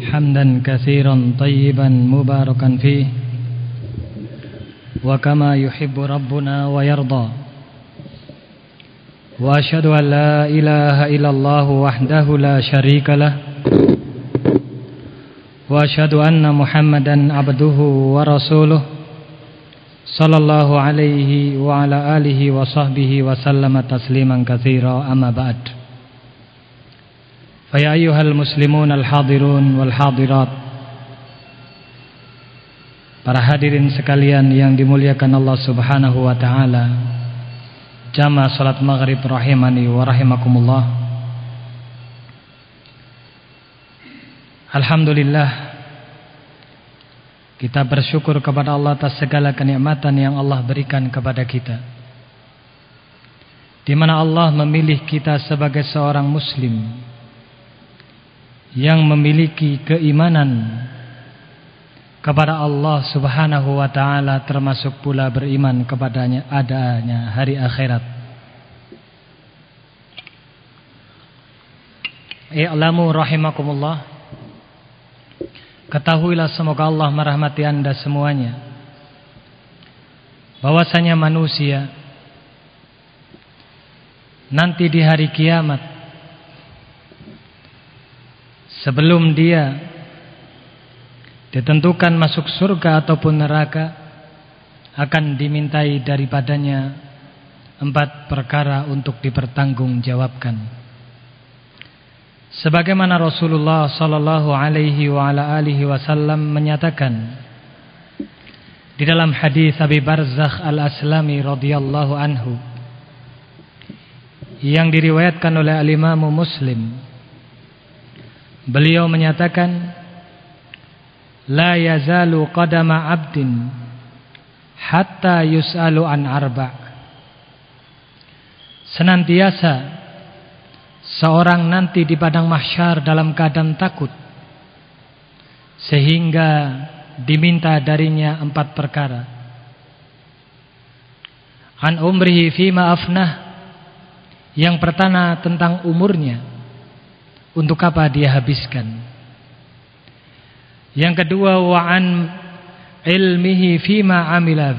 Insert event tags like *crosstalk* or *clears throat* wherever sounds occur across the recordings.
حمدا كثيرا طيبا مباركا فيه. وكما يحب ربنا ويرضى. وأشهد أن لا إله إلا الله وحده لا شريك له. وأشهد أن محمدا عبده ورسوله صلى الله عليه وعلى آله وصحبه وسلم تسليما كثيرا أما بعد. فيا أيها المسلمون الحاضرون والحاضرات Para hadirin sekalian yang dimuliakan Allah Subhanahu wa taala. Jamaah salat maghrib rahimani wa rahimakumullah. Alhamdulillah kita bersyukur kepada Allah atas segala kenikmatan yang Allah berikan kepada kita. Di mana Allah memilih kita sebagai seorang muslim yang memiliki keimanan kepada Allah Subhanahu wa taala termasuk pula beriman kepadanya adanya hari akhirat. I'lamu rahimakumullah. Ketahuilah semoga Allah merahmati Anda semuanya. Bahwasanya manusia nanti di hari kiamat sebelum dia ditentukan masuk surga ataupun neraka akan dimintai daripadanya empat perkara untuk dipertanggungjawabkan. Sebagaimana Rasulullah sallallahu alaihi wasallam menyatakan di dalam hadis Abi Barzakh Al-Aslami radhiyallahu anhu yang diriwayatkan oleh Al-Imam Muslim beliau menyatakan la yazalu qadama abdin hatta yus'alu an arba. Senantiasa seorang nanti di padang mahsyar dalam keadaan takut sehingga diminta darinya empat perkara. An umrihi fima afnah yang pertama tentang umurnya untuk apa dia habiskan yang kedua wa'an ilmihi fima amila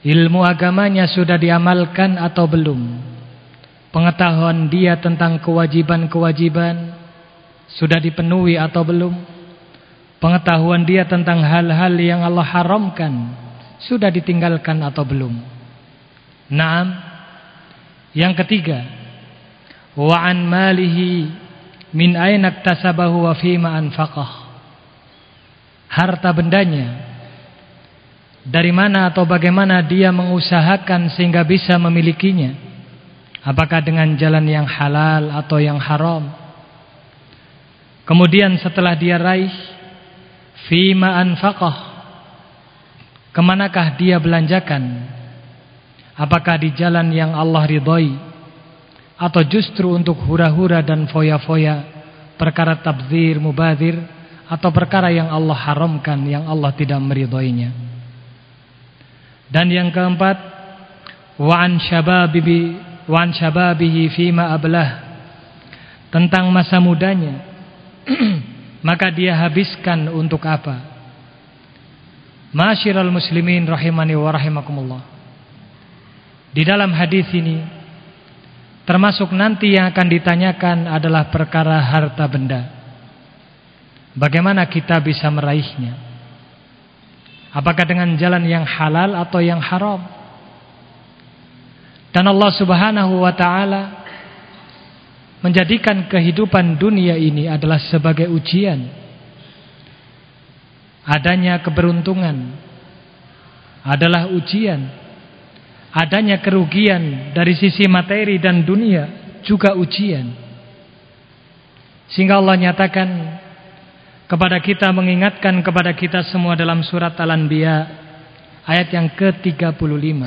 Ilmu agamanya sudah diamalkan atau belum? Pengetahuan dia tentang kewajiban-kewajiban sudah dipenuhi atau belum? Pengetahuan dia tentang hal-hal yang Allah haramkan sudah ditinggalkan atau belum? Naam. Yang ketiga, wa'an malihi min aina iktasabahu wa fima anfaqah. Harta bendanya dari mana atau bagaimana dia mengusahakan sehingga bisa memilikinya? Apakah dengan jalan yang halal atau yang haram? Kemudian setelah dia raih fima anfaqah ke manakah dia belanjakan? Apakah di jalan yang Allah ridhoi atau justru untuk hura-hura dan foya-foya perkara tabzir mubadir atau perkara yang Allah haramkan yang Allah tidak meridhoinya. Dan yang keempat, wa syababihi wa syababihi fima ablah. Tentang masa mudanya. *clears throat* Maka dia habiskan untuk apa? Masyiral muslimin rahimani wa rahimakumullah. Di dalam hadis ini termasuk nanti yang akan ditanyakan adalah perkara harta benda. Bagaimana kita bisa meraihnya? Apakah dengan jalan yang halal atau yang haram? Dan Allah Subhanahu wa taala menjadikan kehidupan dunia ini adalah sebagai ujian. Adanya keberuntungan adalah ujian. Adanya kerugian dari sisi materi dan dunia juga ujian. Sehingga Allah nyatakan kepada kita mengingatkan kepada kita semua dalam surat Al-Anbiya ayat yang ke-35.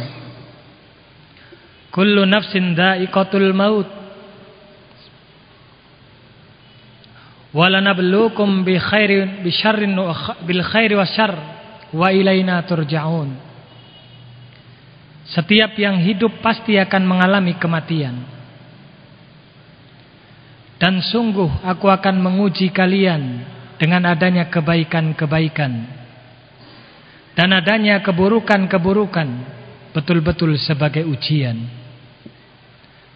Kullu nafsin dha'iqatul maut. Walanabluukum bi khairin bi syarrin bil khairi wasyarr wa ilaina turja'un. Setiap yang hidup pasti akan mengalami kematian. Dan sungguh aku akan menguji kalian dengan adanya kebaikan-kebaikan dan adanya keburukan-keburukan betul-betul sebagai ujian.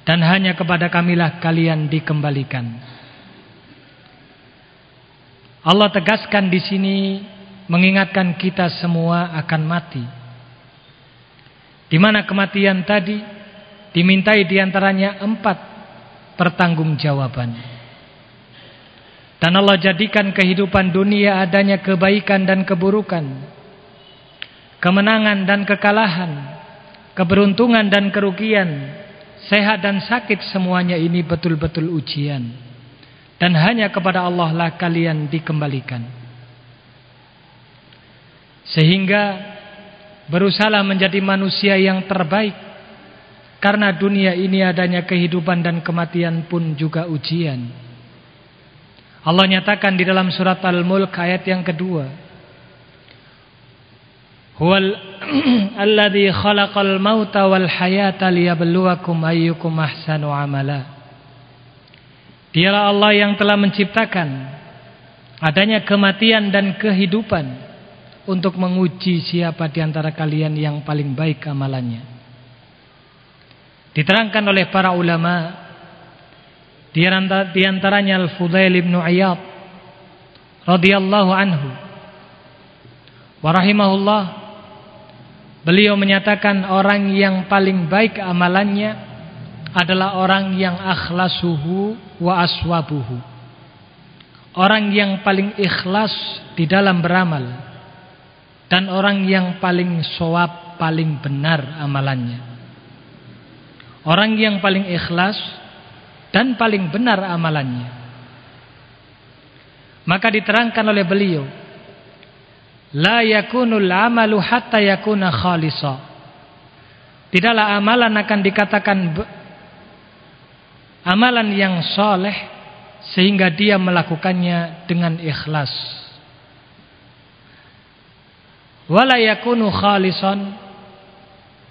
Dan hanya kepada kamilah kalian dikembalikan. Allah tegaskan di sini mengingatkan kita semua akan mati. Di mana kematian tadi dimintai di antaranya empat pertanggungjawaban. Dan Allah jadikan kehidupan dunia adanya kebaikan dan keburukan. Kemenangan dan kekalahan. Keberuntungan dan kerugian. Sehat dan sakit semuanya ini betul-betul ujian. Dan hanya kepada Allah lah kalian dikembalikan. Sehingga berusaha menjadi manusia yang terbaik. Karena dunia ini adanya kehidupan dan kematian pun juga ujian. Allah nyatakan di dalam surat Al-Mulk ayat yang kedua. Huwal *clears throat* alladhi khalaqal mauta wal hayata liyabluwakum ayyukum ahsanu amala. Dialah Allah yang telah menciptakan adanya kematian dan kehidupan untuk menguji siapa di antara kalian yang paling baik amalannya. Diterangkan oleh para ulama di antaranya Al-Fudail bin Iyad radhiyallahu anhu wa rahimahullah beliau menyatakan orang yang paling baik amalannya adalah orang yang akhlasuhu wa aswabuhu. Orang yang paling ikhlas di dalam beramal dan orang yang paling sowab, paling benar amalannya. Orang yang paling ikhlas dan paling benar amalannya. Maka diterangkan oleh beliau, la yakunul amalu hatta yakuna khalisa. Tidaklah amalan akan dikatakan amalan yang soleh sehingga dia melakukannya dengan ikhlas. Wala yakunu khalisan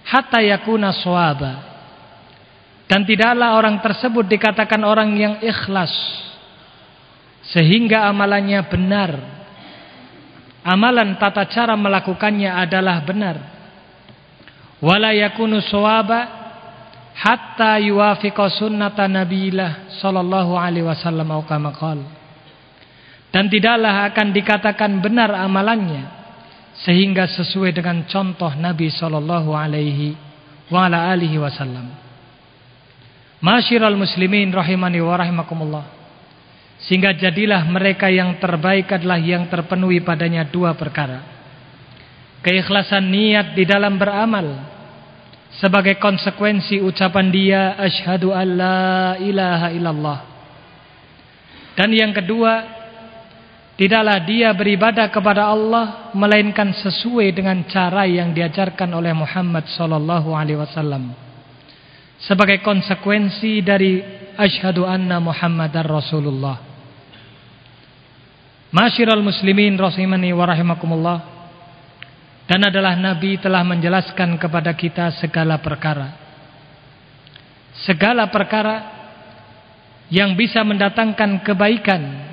hatta yakuna swaba. Dan tidaklah orang tersebut dikatakan orang yang ikhlas sehingga amalannya benar. Amalan tata cara melakukannya adalah benar. Wala yakunu swaba hatta yuwafiqa sunnata nabilah sallallahu alaihi wasallam atau kama Dan tidaklah akan dikatakan benar amalannya sehingga sesuai dengan contoh Nabi sallallahu alaihi wasallam. Masyiral muslimin rahimani wa. Sehingga jadilah mereka yang terbaik adalah yang terpenuhi padanya dua perkara. Keikhlasan niat di dalam beramal sebagai konsekuensi ucapan dia asyhadu alla ilaha illallah. Dan yang kedua, tidaklah dia beribadah kepada Allah melainkan sesuai dengan cara yang diajarkan oleh Muhammad sallallahu alaihi wasallam. Sebagai konsekuensi dari asyhadu anna Muhammadar Rasulullah. Masyiral muslimin rahimani wa rahimakumullah. Dan adalah Nabi telah menjelaskan kepada kita segala perkara. Segala perkara yang bisa mendatangkan kebaikan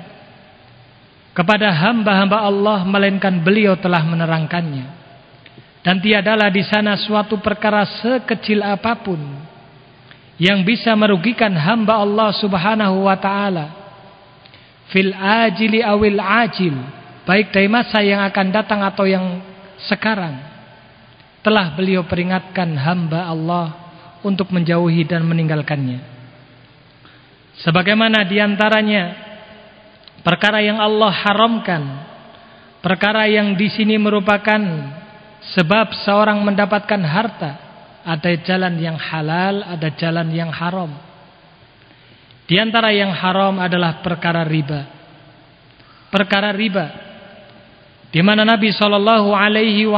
kepada hamba-hamba Allah melainkan beliau telah menerangkannya. Dan tiadalah di sana suatu perkara sekecil apa pun yang bisa merugikan hamba Allah Subhanahu wa taala fil ajili awil ajil baik dari masa yang akan datang atau yang sekarang telah beliau peringatkan hamba Allah untuk menjauhi dan meninggalkannya. Sebagaimana di antaranya perkara yang Allah haramkan, perkara yang di sini merupakan sebab seorang mendapatkan harta, ada jalan yang halal, ada jalan yang haram. Di antara yang haram adalah perkara riba. Perkara riba di mana Nabi Shallallahu Alaihi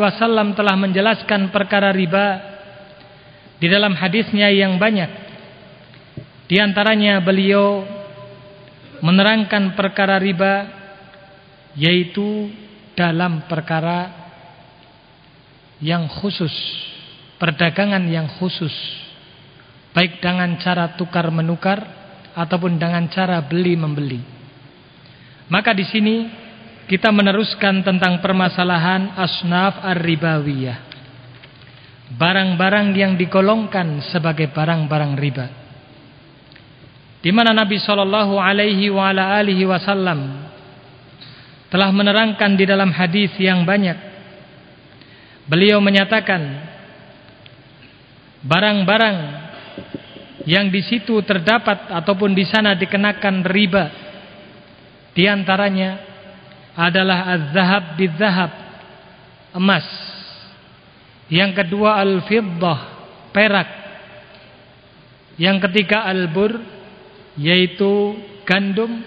Wasallam telah menjelaskan perkara riba di dalam hadisnya yang banyak. Di antaranya beliau menerangkan perkara riba yaitu dalam perkara yang khusus, perdagangan yang khusus, baik dengan cara tukar menukar ataupun dengan cara beli membeli. Maka di sini kita meneruskan tentang permasalahan asnaf ar-ribawiyah. Barang-barang yang digolongkan sebagai barang-barang riba. Di mana Nabi sallallahu alaihi wasallam telah menerangkan di dalam hadis yang banyak. Beliau menyatakan barang-barang yang di situ terdapat ataupun di sana dikenakan riba di antaranya adalah az-zahab bizahab emas yang kedua al-fiddah perak yang ketiga al-bur yaitu gandum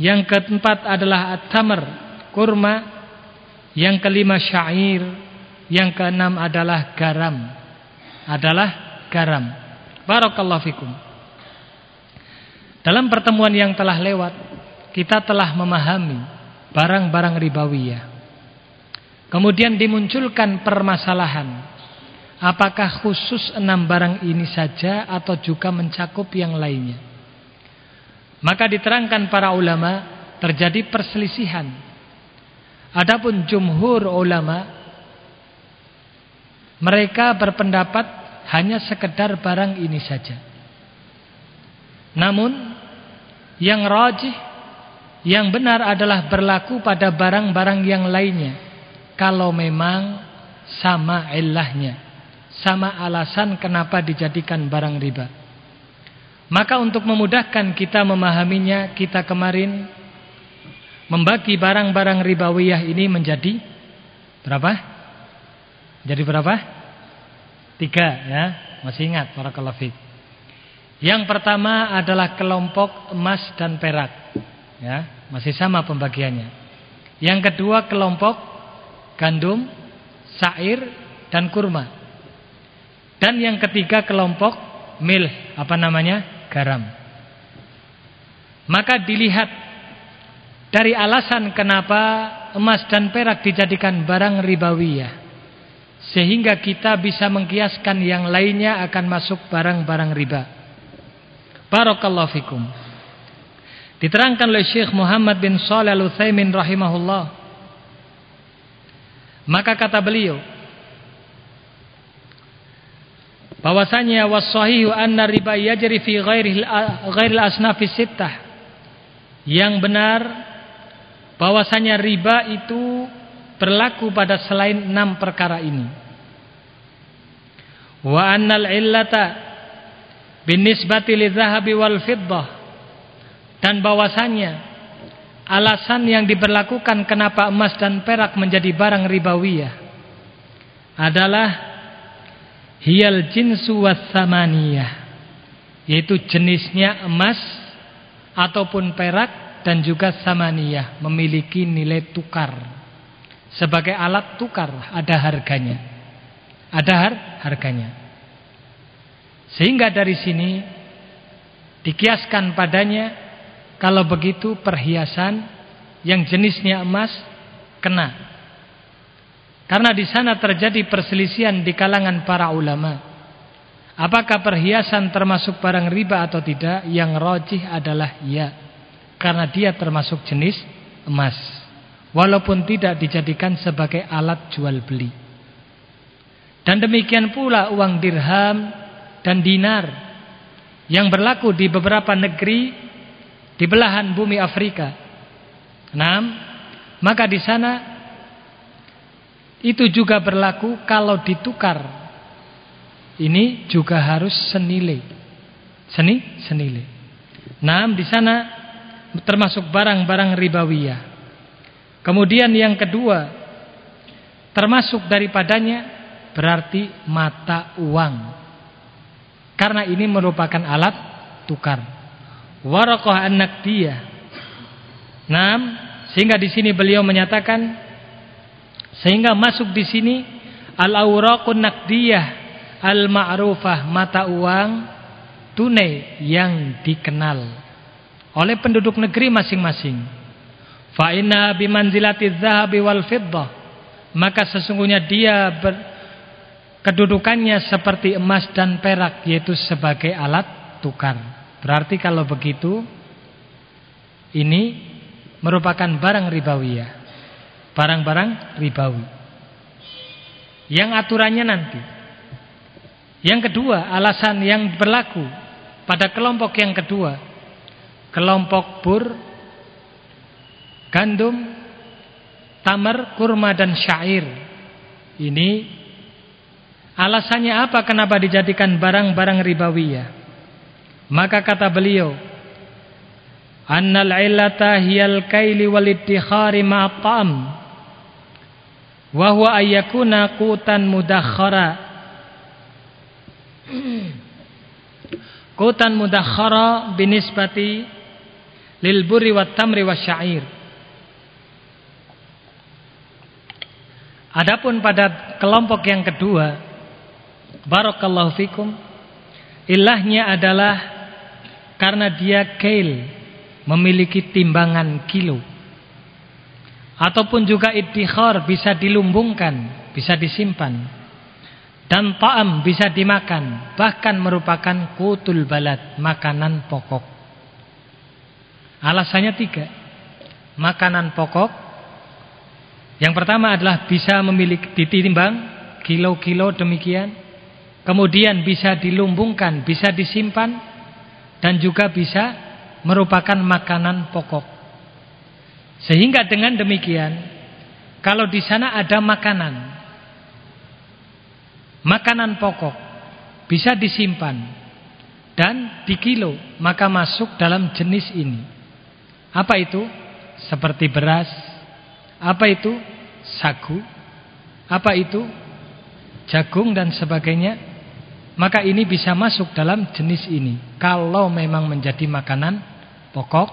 yang keempat adalah at-tamr kurma yang kelima syair yang keenam adalah garam adalah garam Barakallahu fikum. Dalam pertemuan yang telah lewat, kita telah memahami barang-barang ribawiyah. Kemudian dimunculkan permasalahan. Apakah khusus enam barang ini saja atau juga mencakup yang lainnya? Maka diterangkan para ulama terjadi perselisihan. Adapun jumhur ulama mereka berpendapat hanya sekedar barang ini saja. Namun yang rajih yang benar adalah berlaku pada barang-barang yang lainnya kalau memang sama ilahnya, sama alasan kenapa dijadikan barang riba. Maka untuk memudahkan kita memahaminya, kita kemarin membagi barang-barang ribawiyah ini menjadi berapa? Jadi berapa? Tiga ya, masih ingat para kalafik. Yang pertama adalah kelompok emas dan perak. Ya, masih sama pembagiannya. Yang kedua kelompok gandum, sair dan kurma. Dan yang ketiga kelompok mil, apa namanya? Garam. Maka dilihat dari alasan kenapa emas dan perak dijadikan barang ribawiyah. Sehingga kita bisa mengkiaskan yang lainnya akan masuk barang-barang riba. Barakallahu fikum. Diterangkan oleh Syekh Muhammad bin Shalih Al-Utsaimin rahimahullah. Maka kata beliau bahwasanya wasahihu anna riba yajri fi ghairi ghairil asnafi sittah. Yang benar bahwasanya riba itu berlaku pada selain enam perkara ini. Wa annal illata binisbati lidzahabi wal fiddah dan bahwasanya alasan yang diberlakukan kenapa emas dan perak menjadi barang ribawiyah adalah hiyal jinsu wassamaniyah yaitu jenisnya emas ataupun perak dan juga samaniyah memiliki nilai tukar sebagai alat tukar ada harganya. Ada har harganya. Sehingga dari sini dikiaskan padanya kalau begitu perhiasan yang jenisnya emas kena. Karena di sana terjadi perselisihan di kalangan para ulama. Apakah perhiasan termasuk barang riba atau tidak? Yang rojih adalah ya. Karena dia termasuk jenis emas walaupun tidak dijadikan sebagai alat jual beli. Dan demikian pula uang dirham dan dinar yang berlaku di beberapa negeri di belahan bumi Afrika. Enam, maka di sana itu juga berlaku kalau ditukar. Ini juga harus senilai. Seni, senilai. Enam, di sana termasuk barang-barang ribawiyah. Kemudian yang kedua, termasuk daripadanya berarti mata uang. Karena ini merupakan alat tukar. Waraqah an-naqdiyah. Nah, sehingga di sini beliau menyatakan sehingga masuk di sini al-awraqun naqdiyah al-ma'rufah mata uang tunai yang dikenal oleh penduduk negeri masing-masing. Fa inna bimanzilati dzahabi wal fiddah. Maka sesungguhnya dia ber, kedudukannya seperti emas dan perak yaitu sebagai alat tukar. Berarti kalau begitu ini merupakan barang ribawiyah. Barang-barang ribawi. Yang aturannya nanti. Yang kedua, alasan yang berlaku pada kelompok yang kedua. Kelompok bur, gandum, tamar, kurma dan syair. Ini alasannya apa kenapa dijadikan barang-barang ribawiyah? Maka kata beliau, annal illata hiyal kaili wal iddikhari ma'am wa huwa ayyakuna qutan mudakhara qutan mudakhara binisbati lil burri wat tamri wasyair Adapun pada kelompok yang kedua barakallahu fikum ilahnya adalah karena dia kail memiliki timbangan kilo ataupun juga iddikhar bisa dilumbungkan, bisa disimpan dan ta'am bisa dimakan, bahkan merupakan kutul balad, makanan pokok. Alasannya tiga. Makanan pokok yang pertama adalah bisa memiliki ditimbang kilo-kilo demikian. Kemudian bisa dilumbungkan, bisa disimpan dan juga bisa merupakan makanan pokok. Sehingga dengan demikian, kalau di sana ada makanan, makanan pokok bisa disimpan dan dikilo, maka masuk dalam jenis ini. Apa itu? Seperti beras, apa itu? Sagu, apa itu? Jagung dan sebagainya. Maka ini bisa masuk dalam jenis ini. Kalau memang menjadi makanan pokok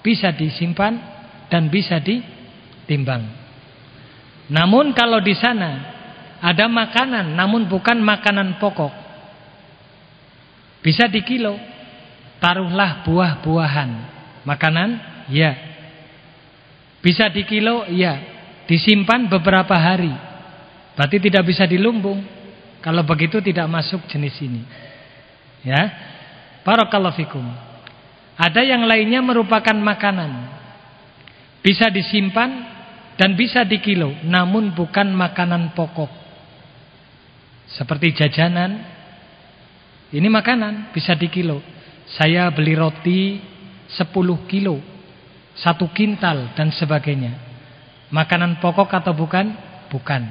bisa disimpan dan bisa ditimbang. Namun kalau di sana ada makanan namun bukan makanan pokok. Bisa dikilo. Taruhlah buah-buahan. Makanan? Ya. Bisa dikilo? Ya. Disimpan beberapa hari. Berarti tidak bisa dilumbung. Kalau begitu tidak masuk jenis ini. Ya. Barakallahu fikum. Ada yang lainnya merupakan makanan. Bisa disimpan dan bisa dikilo, namun bukan makanan pokok. Seperti jajanan. Ini makanan, bisa dikilo. Saya beli roti 10 kilo, satu kintal dan sebagainya. Makanan pokok atau bukan? Bukan.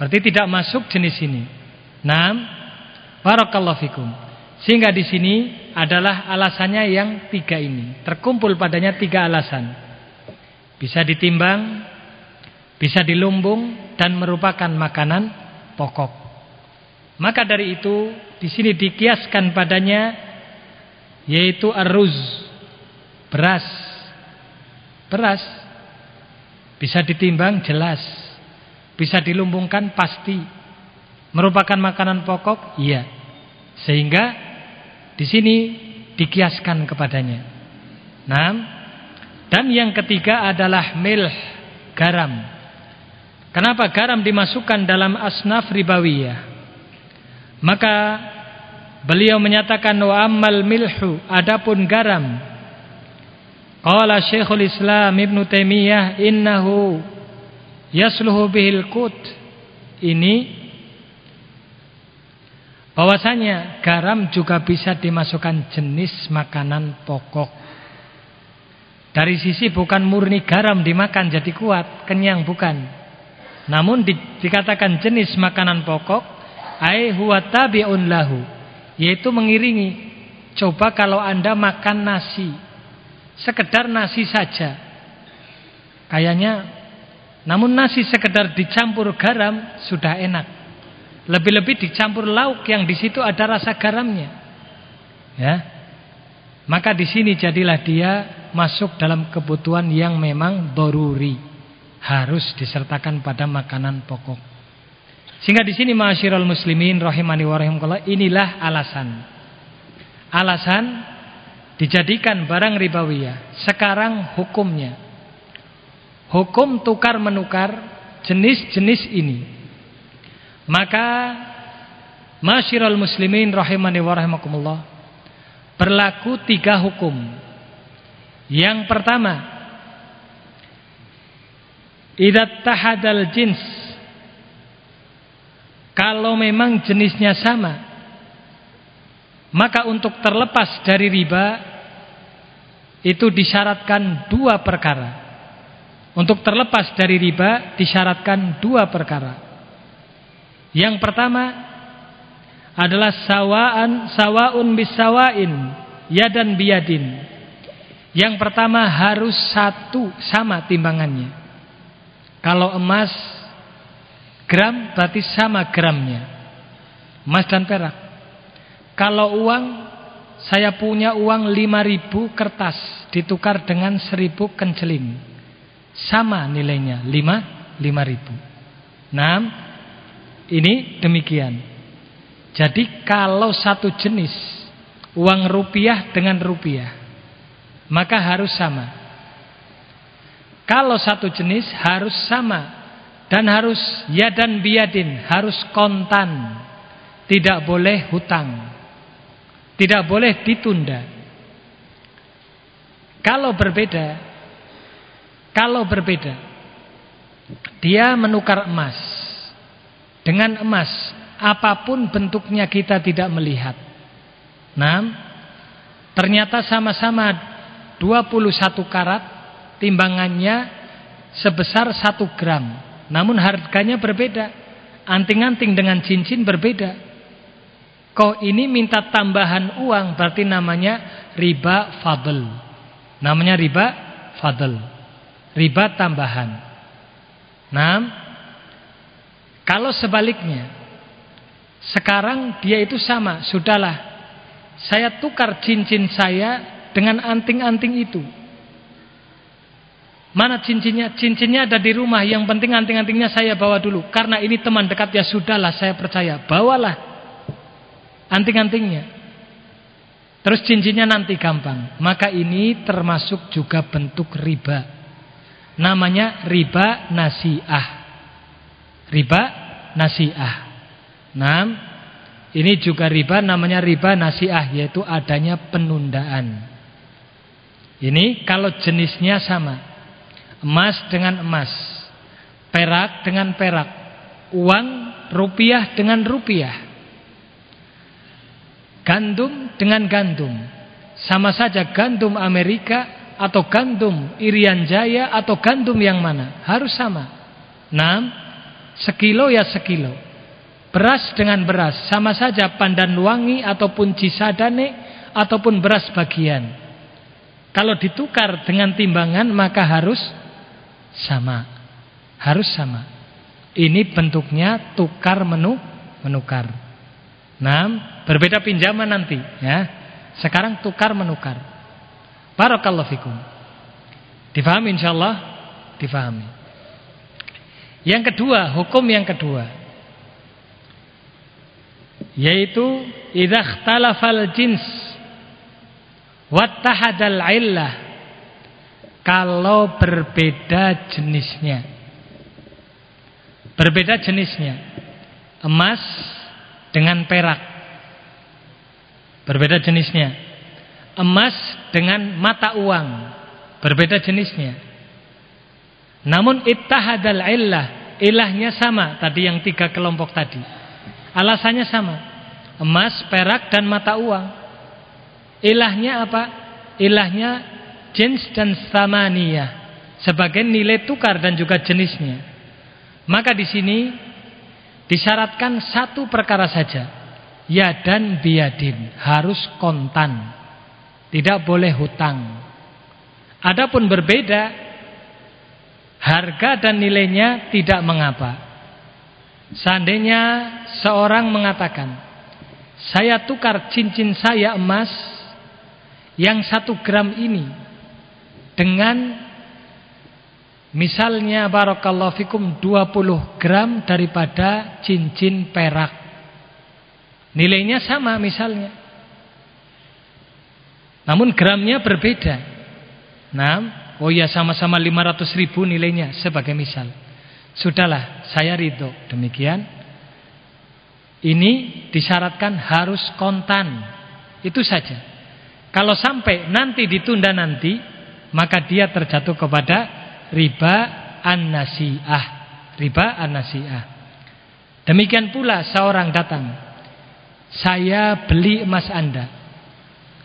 Berarti tidak masuk jenis ini. Naam, barakallahu fikum. Sehingga di sini adalah alasannya yang tiga ini. Terkumpul padanya tiga alasan. Bisa ditimbang, bisa dilumbung dan merupakan makanan pokok. Maka dari itu di sini dikiaskan padanya yaitu aruz, beras. Beras bisa ditimbang jelas, bisa dilumbungkan pasti. Merupakan makanan pokok? Iya. Sehingga di sini dikiaskan kepadanya. Nah, dan yang ketiga adalah milh, garam. Kenapa garam dimasukkan dalam asnaf ribawiyah? Maka beliau menyatakan wa ammal milhu adapun garam. Qala Syekhul Islam Ibn Taimiyah innahu yasluhu bihil kut. Ini bahwasanya garam juga bisa dimasukkan jenis makanan pokok. Dari sisi bukan murni garam dimakan jadi kuat, kenyang bukan. Namun di, dikatakan jenis makanan pokok ai huwa tabi'un lahu, yaitu mengiringi. Coba kalau Anda makan nasi, sekedar nasi saja. Kayaknya namun nasi sekedar dicampur garam sudah enak. Lebih-lebih dicampur lauk yang di situ ada rasa garamnya. Ya. Maka di sini jadilah dia masuk dalam kebutuhan yang memang doruri. Harus disertakan pada makanan pokok. Sehingga di sini ma'asyiral muslimin rahimani wa rahimakumullah inilah alasan. Alasan dijadikan barang ribawiyah. Sekarang hukumnya. Hukum tukar menukar jenis-jenis ini maka masyiral muslimin rahimani wa berlaku tiga hukum. Yang pertama, idat tahadal jins. Kalau memang jenisnya sama, maka untuk terlepas dari riba itu disyaratkan dua perkara. Untuk terlepas dari riba disyaratkan dua perkara. Yang pertama adalah sawaan sawaun bisawain yadan biyadin. Yang pertama harus satu sama timbangannya. Kalau emas gram berarti sama gramnya. Emas dan perak. Kalau uang saya punya uang 5000 kertas ditukar dengan 1000 kenceling. Sama nilainya 5 5000. Nah, ini demikian. Jadi kalau satu jenis uang rupiah dengan rupiah maka harus sama. Kalau satu jenis harus sama dan harus yadan biadin, harus kontan. Tidak boleh hutang. Tidak boleh ditunda. Kalau berbeda kalau berbeda dia menukar emas dengan emas apa pun bentuknya kita tidak melihat. Nah, ternyata sama-sama 21 karat timbangannya sebesar 1 gram. Namun harganya berbeda. Anting-anting dengan cincin berbeda. Kok ini minta tambahan uang berarti namanya riba fadl. Namanya riba fadl. Riba tambahan. Nah, kalau sebaliknya sekarang dia itu sama, sudahlah. Saya tukar cincin saya dengan anting-anting itu. Mana cincinnya? Cincinnya ada di rumah. Yang penting anting-antingnya saya bawa dulu. Karena ini teman dekat ya sudahlah saya percaya. Bawalah anting-antingnya. Terus cincinnya nanti gampang. Maka ini termasuk juga bentuk riba. Namanya riba nasiah. Riba nasiah. Nah, ini juga riba namanya riba nasiah yaitu adanya penundaan. Ini kalau jenisnya sama. Emas dengan emas, perak dengan perak, uang rupiah dengan rupiah. Gandum dengan gandum. Sama saja gandum Amerika atau gandum Irian Jaya atau gandum yang mana, harus sama. Nah, sekilo ya sekilo. Beras dengan beras sama saja pandan wangi ataupun cisadane ataupun beras bagian. Kalau ditukar dengan timbangan maka harus sama. Harus sama. Ini bentuknya tukar menu menukar. Nah, berbeda pinjaman nanti ya. Sekarang tukar menukar. Barakallahu fikum. Difahami insyaallah? Difahami. Yang kedua, hukum yang kedua yaitu idza ikhtalafal jins wattahadal illah. Kalau berbeda jenisnya. Berbeda jenisnya. Emas dengan perak. Berbeda jenisnya. Emas dengan mata uang. Berbeda jenisnya. Namun ittahadal illah ilahnya sama tadi yang tiga kelompok tadi. Alasannya sama. Emas, perak dan mata uang. Ilahnya apa? Ilahnya jins dan samaniyah sebagai nilai tukar dan juga jenisnya. Maka di sini disyaratkan satu perkara saja. Ya dan biadin harus kontan. Tidak boleh hutang. Adapun berbeda harga dan nilainya tidak mengapa. Seandainya seorang mengatakan Saya tukar cincin saya emas Yang satu gram ini Dengan Misalnya Barakallahu fikum 20 gram daripada cincin perak Nilainya sama misalnya Namun gramnya berbeda Nah, oh ya sama-sama 500 ribu nilainya sebagai misal Sudahlah, saya ridho. Demikian. Ini disyaratkan harus kontan. Itu saja. Kalau sampai nanti ditunda nanti, maka dia terjatuh kepada riba an-nasi'ah. Riba an-nasi'ah. Demikian pula seorang datang, saya beli emas Anda.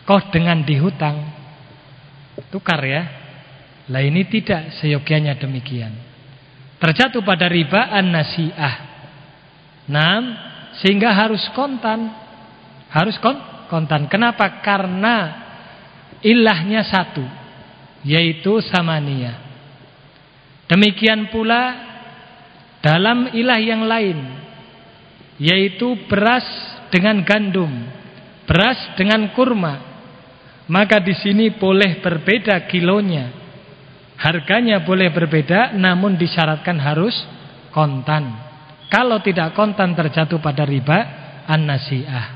Kau dengan dihutang tukar ya. Lah ini tidak seyogianya demikian. Terjatuh pada riba an-nasi'ah. Nah, sehingga harus kontan. Harus kon kontan. Kenapa? Karena ilahnya satu, yaitu samania. Demikian pula dalam ilah yang lain, yaitu beras dengan gandum, beras dengan kurma. Maka di sini boleh berbeda kilonya. Harganya boleh berbeda namun disyaratkan harus kontan. Kalau tidak kontan terjatuh pada riba an-nasi'ah.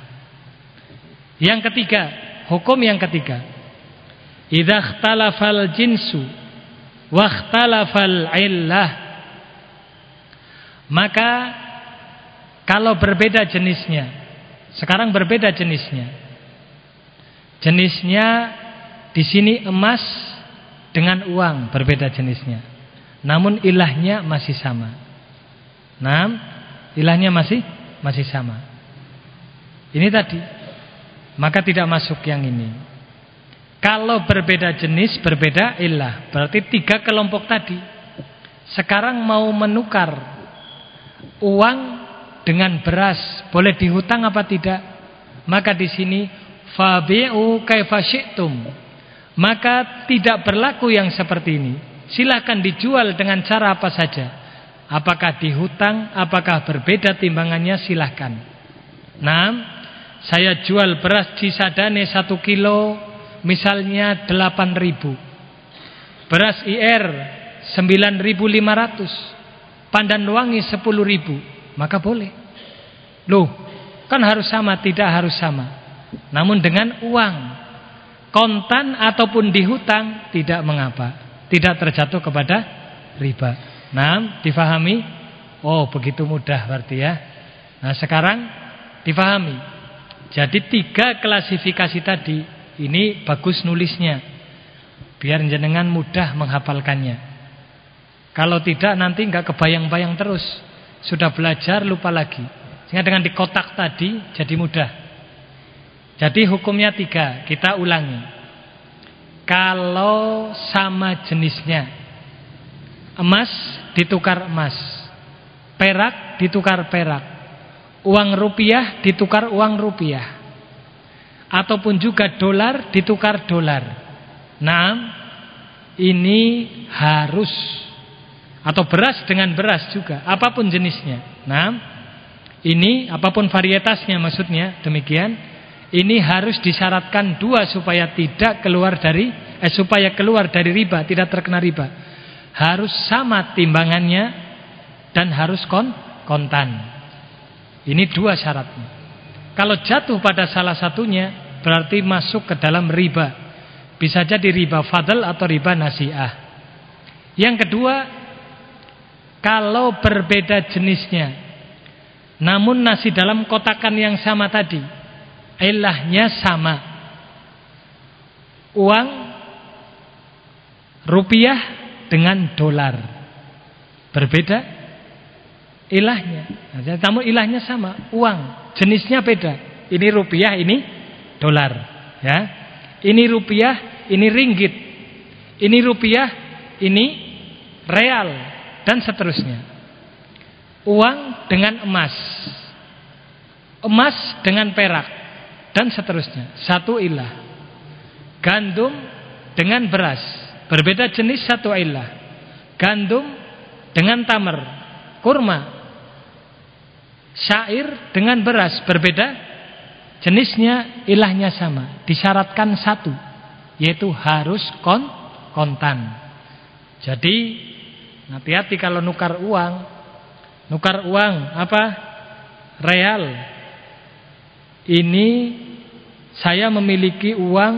Yang ketiga, hukum yang ketiga. Idza ikhtalafal jinsu wa ikhtalafal illah maka kalau berbeda jenisnya, sekarang berbeda jenisnya. Jenisnya di sini emas dengan uang berbeda jenisnya. Namun ilahnya masih sama. Nah, ilahnya masih masih sama. Ini tadi. Maka tidak masuk yang ini. Kalau berbeda jenis, berbeda ilah. Berarti tiga kelompok tadi. Sekarang mau menukar uang dengan beras, boleh dihutang apa tidak? Maka di sini fabi'u kaifa syi'tum maka tidak berlaku yang seperti ini. Silahkan dijual dengan cara apa saja. Apakah dihutang, apakah berbeda timbangannya silahkan. Nah, saya jual beras cisadane 1 kilo misalnya 8 ribu. Beras IR 9.500. Pandan wangi 10 ribu. Maka boleh. Loh, kan harus sama, tidak harus sama. Namun dengan uang kontan ataupun dihutang tidak mengapa, tidak terjatuh kepada riba. Nah, difahami? Oh, begitu mudah berarti ya. Nah, sekarang difahami. Jadi tiga klasifikasi tadi ini bagus nulisnya. Biar jenengan mudah menghafalkannya. Kalau tidak nanti nggak kebayang-bayang terus. Sudah belajar lupa lagi. Sehingga dengan dikotak tadi jadi mudah. Jadi hukumnya tiga, kita ulangi. Kalau sama jenisnya, emas ditukar emas, perak ditukar perak, uang rupiah ditukar uang rupiah, ataupun juga dolar ditukar dolar. Nah, ini harus atau beras dengan beras juga, apa pun jenisnya. Nah, ini apa pun varietasnya maksudnya demikian ini harus disyaratkan dua supaya tidak keluar dari eh supaya keluar dari riba, tidak terkena riba. Harus sama timbangannya dan harus kon kontan. Ini dua syaratnya. Kalau jatuh pada salah satunya berarti masuk ke dalam riba. Bisa jadi riba fadl atau riba nasiah. Yang kedua, kalau berbeda jenisnya namun nasi dalam kotakan yang sama tadi ilahnya sama. Uang rupiah dengan dolar. Berbeda ilahnya. Namun ilahnya sama, uang, jenisnya beda. Ini rupiah, ini dolar, ya. Ini rupiah, ini ringgit. Ini rupiah, ini real dan seterusnya. Uang dengan emas. Emas dengan perak dan seterusnya. Satu ilah. Gandum dengan beras. Berbeda jenis satu ilah. Gandum dengan tamar. Kurma. Syair dengan beras. Berbeda jenisnya ilahnya sama. Disyaratkan satu. Yaitu harus kon kontan. Jadi hati-hati kalau nukar uang. Nukar uang apa? Real ini saya memiliki uang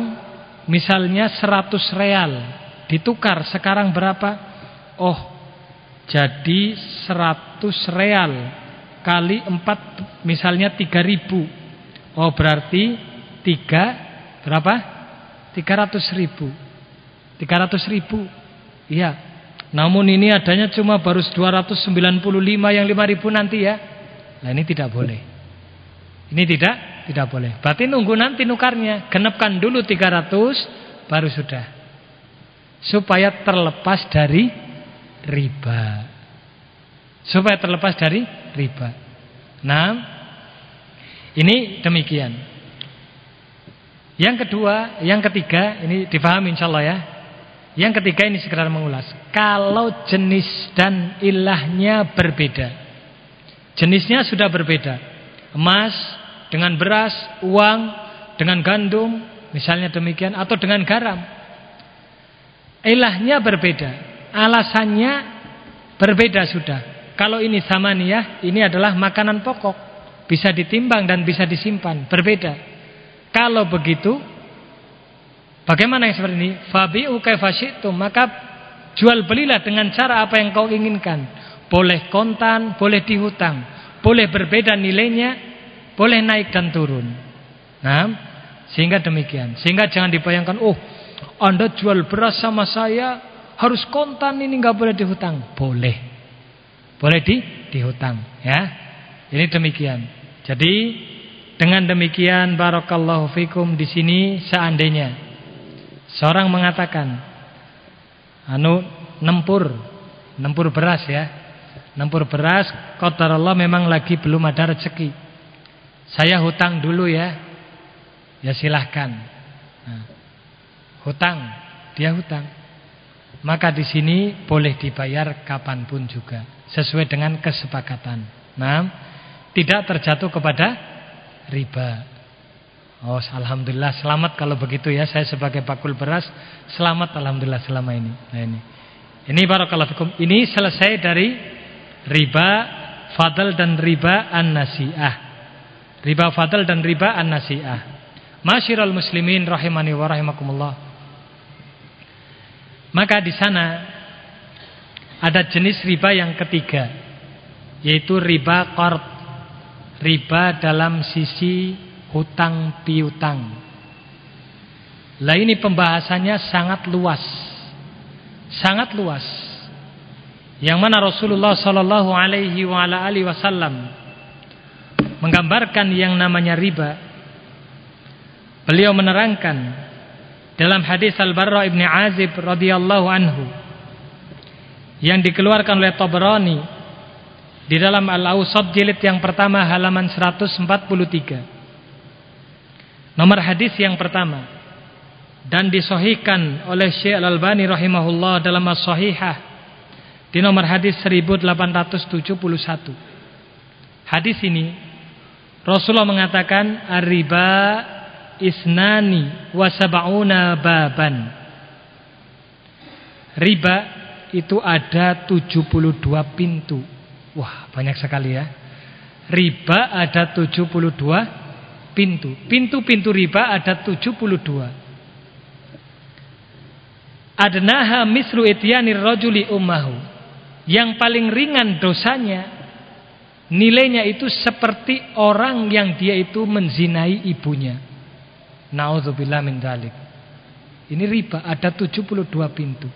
misalnya 100 real ditukar sekarang berapa oh jadi 100 real kali 4 misalnya 3000 oh berarti 3 berapa? 300 ribu. 300 ribu. Iya. Namun ini adanya cuma baru 295 yang 5 ribu nanti ya. Nah ini tidak boleh. Ini tidak tidak boleh. Berarti nunggu nanti nukarnya. Genepkan dulu 300 Baru sudah. Supaya terlepas dari riba. Supaya terlepas dari riba. Nah Ini demikian. Yang kedua Yang ketiga Ini difahami insya Allah ya. Yang ketiga ini sekedar mengulas. Kalau jenis dan ilahnya berbeda. Jenisnya sudah berbeda. Emas dengan beras, uang, dengan gandum, misalnya demikian, atau dengan garam. Ilahnya berbeda, alasannya berbeda sudah. Kalau ini sama nih ya, ini adalah makanan pokok, bisa ditimbang dan bisa disimpan, berbeda. Kalau begitu, bagaimana yang seperti ini? Fabi'u kaifasyitum, maka jual belilah dengan cara apa yang kau inginkan. Boleh kontan, boleh dihutang, boleh berbeda nilainya, boleh naik dan turun. Nah, sehingga demikian. Sehingga jangan dibayangkan, oh, Anda jual beras sama saya harus kontan ini nggak boleh dihutang. Boleh. Boleh di dihutang, ya. Ini demikian. Jadi dengan demikian barakallahu fikum di sini seandainya seorang mengatakan anu nempur nempur beras ya. Nempur beras Allah memang lagi belum ada rezeki. Saya hutang dulu ya. Ya silahkan. Nah, hutang, dia hutang. Maka di sini boleh dibayar kapan pun juga, sesuai dengan kesepakatan. Nah, tidak terjatuh kepada riba. Oh, alhamdulillah selamat kalau begitu ya. Saya sebagai pakul beras selamat alhamdulillah selama ini. Nah ini. Ini barakallahu. Ini selesai dari riba fadl dan riba an-nasi'ah. Riba fadl dan riba an-nasi'ah. Masyiral muslimin rahimani wa rahimakumullah. Maka di sana ada jenis riba yang ketiga yaitu riba qard. Riba dalam sisi hutang piutang. Lah ini pembahasannya sangat luas. Sangat luas. Yang mana Rasulullah sallallahu alaihi wasallam menggambarkan yang namanya riba. Beliau menerangkan dalam hadis Al-Barra ibn Azib radhiyallahu anhu yang dikeluarkan oleh Tabrani di dalam Al-Awsat jilid yang pertama halaman 143. Nomor hadis yang pertama dan disohikan oleh Syekh Al-Albani rahimahullah dalam As-Sahihah di nomor hadis 1871. Hadis ini Rasulullah mengatakan ar-riba isnani wa sab'una baban. Riba itu ada 72 pintu. Wah, banyak sekali ya. Riba ada 72 pintu. Pintu-pintu riba ada 72. Adnaha mislu ityanir rajuli ummahu. Yang paling ringan dosanya Nilainya itu seperti orang yang dia itu menzinai ibunya. Nauzubillah min dalik. Ini riba, ada 72 pintu.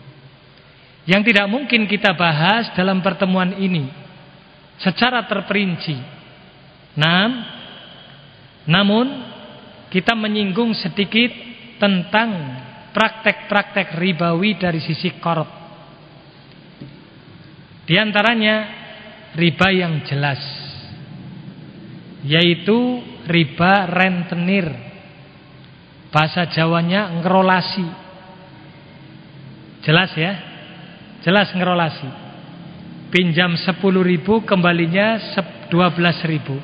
Yang tidak mungkin kita bahas dalam pertemuan ini secara terperinci. Nah, namun kita menyinggung sedikit tentang praktek-praktek ribawi dari sisi korot. Di antaranya riba yang jelas yaitu riba rentenir bahasa Jawanya ngerolasi. Jelas ya? Jelas ngerolasi. Pinjam 10 ribu kembalinya 12 ribu.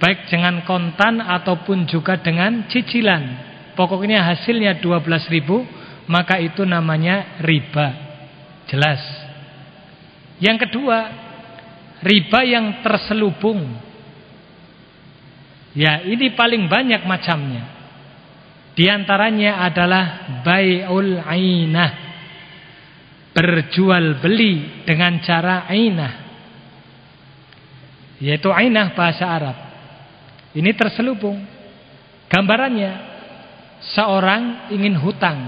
Baik dengan kontan ataupun juga dengan cicilan. Pokoknya hasilnya 12 ribu maka itu namanya riba. Jelas. Yang kedua riba yang terselubung. Ya, ini paling banyak macamnya. Di antaranya adalah bai'ul ainah. Berjual beli dengan cara ainah. Yaitu ainah bahasa Arab. Ini terselubung. Gambarannya seorang ingin hutang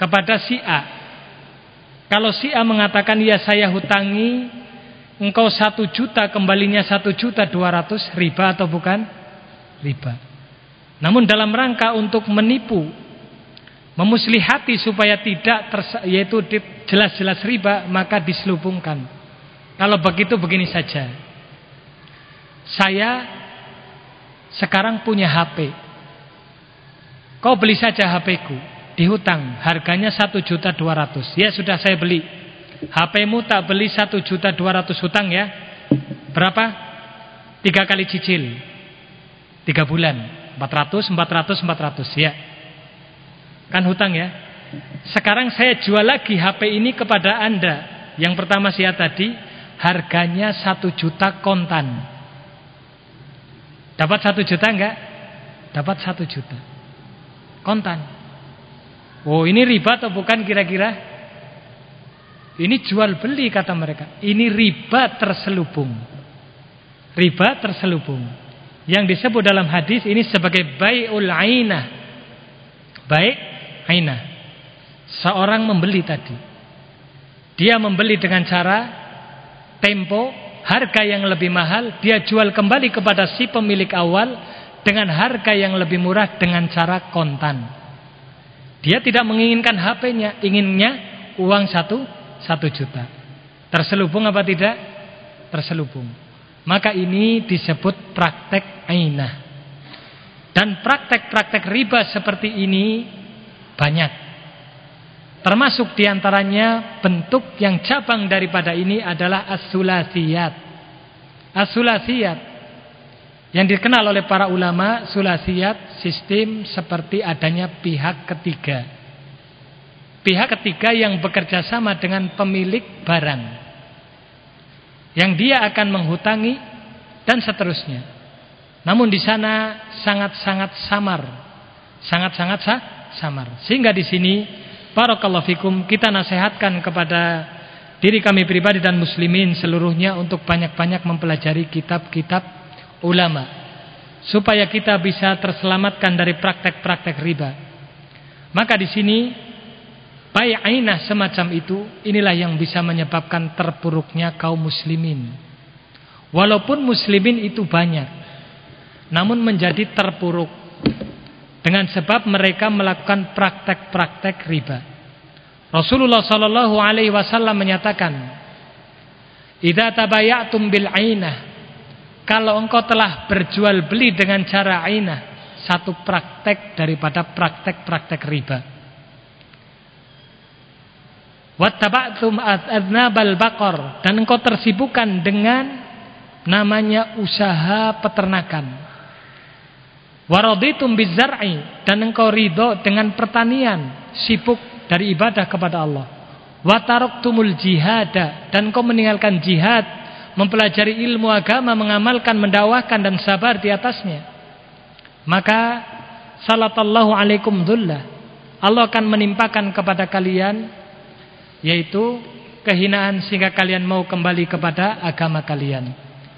kepada si A. Kalau si A mengatakan ya saya hutangi engkau satu juta kembalinya satu juta dua ratus riba atau bukan riba. Namun dalam rangka untuk menipu, memuslihati supaya tidak yaitu jelas-jelas riba maka diselubungkan. Kalau begitu begini saja. Saya sekarang punya HP. Kau beli saja HP ku dihutang harganya satu juta dua ratus. Ya sudah saya beli. HP-mu tak beli satu juta dua ratus hutang ya. Berapa? Tiga kali cicil. Tiga bulan. Empat ratus, empat ratus, empat ratus. Ya. Kan hutang ya. Sekarang saya jual lagi HP ini kepada anda. Yang pertama saya tadi. Harganya satu juta kontan. Dapat satu juta enggak? Dapat satu juta. Kontan. Oh ini riba atau bukan kira-kira? Ini jual beli kata mereka. Ini riba terselubung. Riba terselubung. Yang disebut dalam hadis ini sebagai bai'ul ainah. Baik ainah. Seorang membeli tadi. Dia membeli dengan cara tempo, harga yang lebih mahal, dia jual kembali kepada si pemilik awal dengan harga yang lebih murah dengan cara kontan. Dia tidak menginginkan HP-nya, inginnya uang satu, satu juta. Terselubung apa tidak? Terselubung. Maka ini disebut praktek ainah. Dan praktek-praktek riba seperti ini banyak. Termasuk di antaranya bentuk yang cabang daripada ini adalah as-sulasiyat. As-sulasiyat yang dikenal oleh para ulama sulasiyat sistem seperti adanya pihak ketiga. Pihak ketiga yang bekerja sama dengan pemilik barang. Yang dia akan menghutangi dan seterusnya. Namun di sana sangat-sangat samar. Sangat-sangat sah, samar. Sehingga di sini barakallahu fikum kita nasihatkan kepada diri kami pribadi dan muslimin seluruhnya untuk banyak-banyak mempelajari kitab-kitab ulama supaya kita bisa terselamatkan dari praktek-praktek riba. Maka di sini bai'inah semacam itu inilah yang bisa menyebabkan terpuruknya kaum muslimin. Walaupun muslimin itu banyak namun menjadi terpuruk dengan sebab mereka melakukan praktek-praktek riba. Rasulullah sallallahu alaihi wasallam menyatakan, "Idza tabayatum bil 'ainah kalau engkau telah berjual beli dengan cara ainah, satu praktek daripada praktek-praktek riba. Wattaba'tum adnabal baqar dan engkau tersibukkan dengan namanya usaha peternakan. Waraditum bizar'i dan engkau ridho dengan pertanian, sibuk dari ibadah kepada Allah. Wataroktumul jihada dan engkau meninggalkan jihad mempelajari ilmu agama, mengamalkan, mendakwahkan dan sabar di atasnya. Maka salatallahu alaikum dhullah. Allah akan menimpakan kepada kalian yaitu kehinaan sehingga kalian mau kembali kepada agama kalian.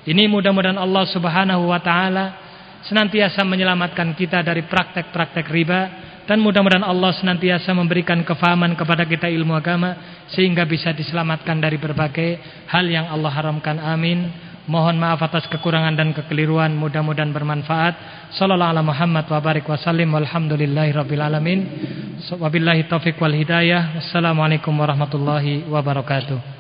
Ini mudah-mudahan Allah Subhanahu wa taala senantiasa menyelamatkan kita dari praktek-praktek riba dan mudah-mudahan Allah senantiasa memberikan kefahaman kepada kita ilmu agama sehingga bisa diselamatkan dari berbagai hal yang Allah haramkan. Amin. Mohon maaf atas kekurangan dan kekeliruan. Mudah-mudahan bermanfaat. Sallallahu ala Muhammad wa barik wa sallim walhamdulillahi rabbil alamin. Wabillahi taufiq wal hidayah. Wassalamualaikum warahmatullahi wabarakatuh.